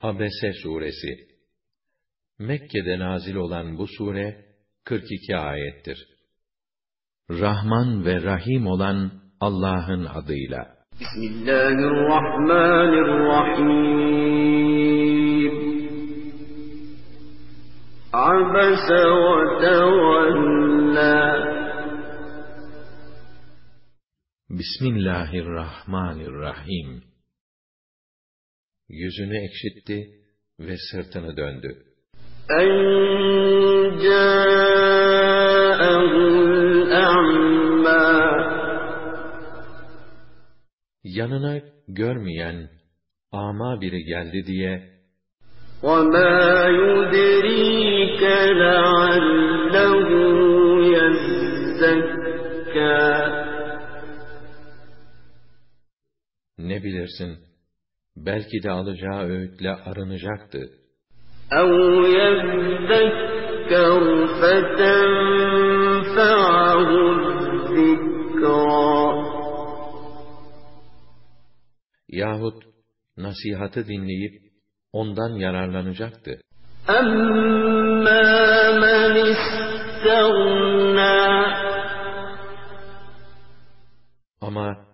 Abese suresi Mekke'de nazil olan bu sure 42 ayettir. Rahman ve Rahim olan Allah'ın adıyla. Bismillahirrahmanirrahim. Abese ve tevella. Bismillahirrahmanirrahim Yüzünü ekşitti ve sırtını döndü. En ca'ahul a'ma. Yanına görmeyen, ama biri geldi diye, وَمَا يُدْرِيكَ لَعَلَّهُ يَزَّكَّى ne bilirsin, belki de alacağı öğütle arınacaktı. أَوْ يَذَّكَّرُ فَتَنْفَعَهُ الذِّكْرَى Yahut nasihatı dinleyip ondan yararlanacaktı. أَمَّا مَنِ اسْتَغْنَى Ama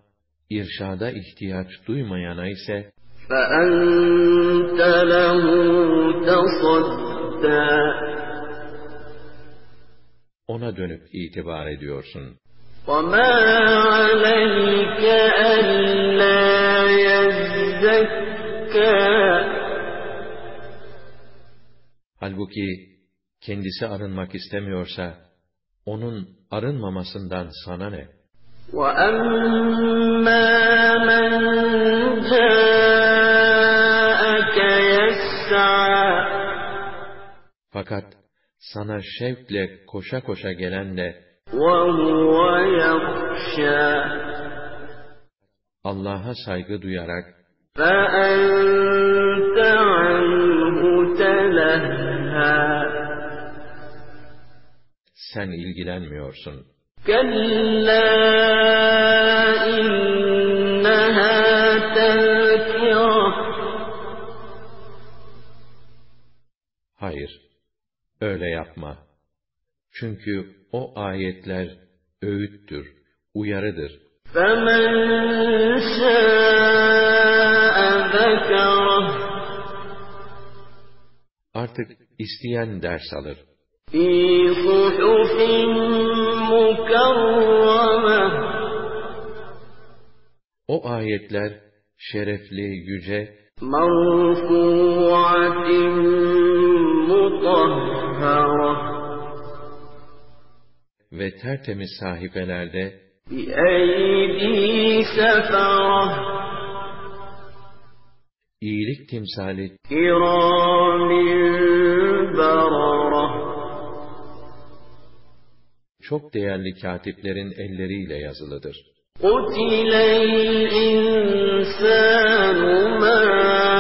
irşada ihtiyaç duymayana ise فَأَنْتَ لَهُ تَصَدَّى ona dönüp itibar ediyorsun. وَمَا عَلَيْكَ أَلَّا يَزَّكَّى Halbuki kendisi arınmak istemiyorsa, onun arınmamasından sana ne? وَأَمَّا Fakat sana şevkle koşa koşa gelenle Allah'a saygı duyarak sen ilgilenmiyorsun. Hayır, öyle yapma. Çünkü o ayetler öğüttür, uyarıdır. فَمَنْ شَاءَ ذَكَرَهُ Artık isteyen ders alır. فِي صُحُفٍ مُكَرَّمَةٍ O ayetler şerefli, yüce مَرْفُوعَةٍ ve tertemiz sahifelerde بِأَيْدِي سَفَرَةٍ iyilik timsali كِرَامٍ بَرَرَةٍ çok değerli katiplerin elleriyle yazılıdır. قُتِلَ الْإِنسَانُ مَا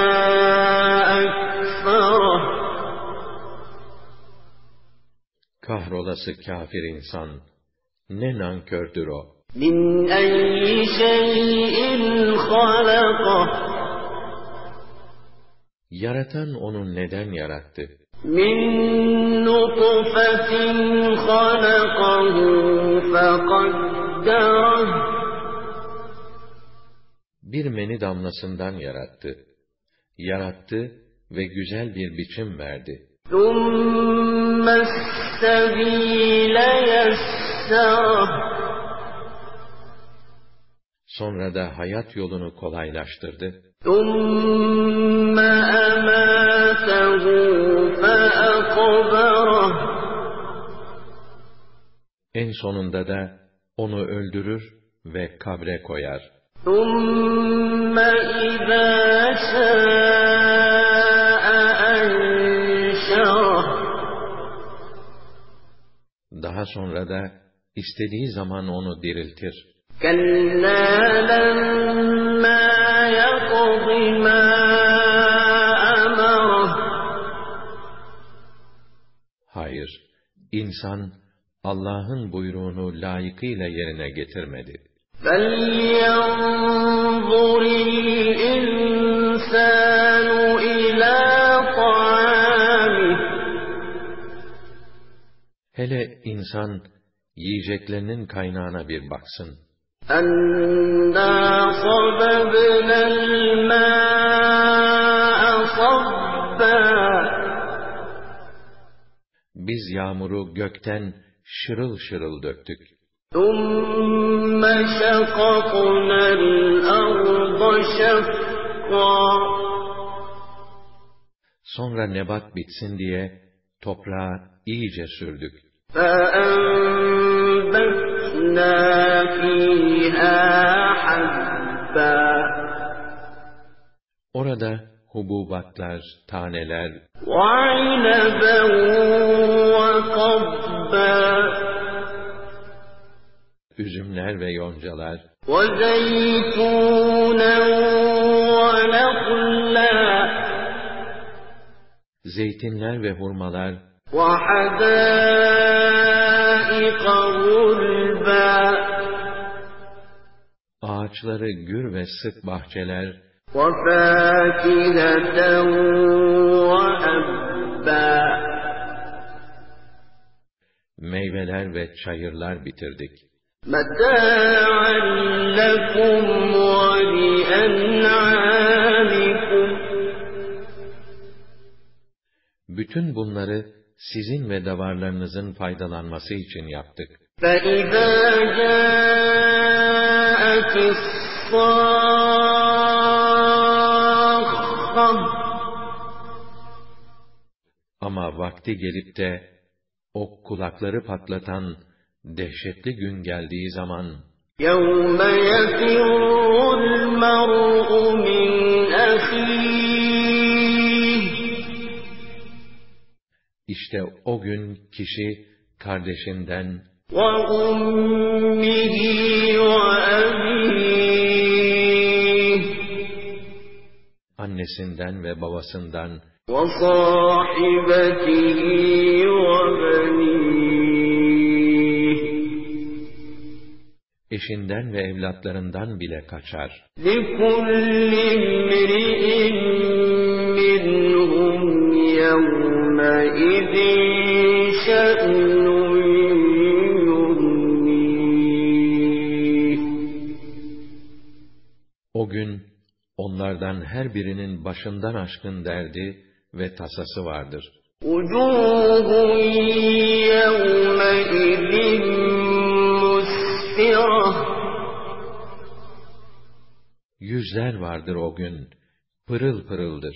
Kahrolası kafir insan. Ne nankördür o. Min ayyi şeyin. Yaratan onu neden yarattı? Min nutfetin halakahu. Bir meni damlasından yarattı. Yarattı ve güzel bir biçim verdi. ثُمَّ السَّبِيلَ يَسَّرَهُ Sonra da hayat yolunu kolaylaştırdı. ثُمَّ أَمَاتَهُ فَأَقْبَرَهُ En sonunda da onu öldürür ve kabre koyar. ثُمَّ إِذَا شَاءَ Daha sonra da istediği zaman onu diriltir. كَلَّا لَمَّا يَقْضِ مَا أَمَرَهُ Hayır, insan Allah'ın buyruğunu layıkıyla yerine getirmedi. فَلْيَنظُرِ Hele insan yiyeceklerinin kaynağına bir baksın. أَنَّا صَبَبْنَا الْمَاءَ صَبًّا Biz yağmuru gökten şırıl şırıl döktük. ثُمَّ شَقَقْنَا الْأَرْضَ شَقًّا Sonra nebat bitsin diye toprağa iyice sürdük. فَأَنبَتْنَا فِيهَا حَبًّا Orada hububatlar, taneler, وَعِنَبًا وَقَضْبًا üzümler ve yoncalar, وَزَيْتُونًا وَنَخْلًا zeytinler ve hurmalar, وَحَدَائِقَ غُلْبًا Ağaçları gür ve sık bahçeler. Meyveler ve çayırlar bitirdik. Bütün bunları sizin ve davarlarınızın faydalanması için yaptık. فَإِذَا جَاءَتِ الصَّاخَّةُ Ama vakti gelip de o kulakları patlatan dehşetli gün geldiği zaman يَوْمَ يَفِرُّ الْمَرْءُ مِنْ أَخِيهِ İşte o gün kişi kardeşinden annesinden ve babasından eşinden ve evlatlarından bile kaçar. لِكُلِّ امْرِئٍ مِّنْهُمْ يَوْمَئِذٍ شَأْنٌ يُغْنِيهِ O gün onlardan her birinin başından aşkın derdi ve tasası vardır. وُجُوهٌ يَوْمَئِذٍ مُسْفِرَةٌ Yüzler vardır o gün, pırıl pırıldır.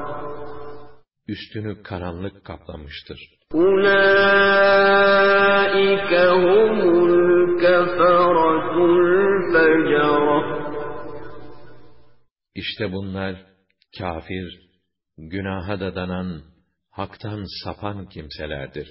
üstünü karanlık kaplamıştır. أُولَٰئِكَ هُمُ الْكَفَرَةُ الْفَجَرَةُ İşte bunlar kafir, günaha da danan, haktan sapan kimselerdir.